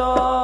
Oh.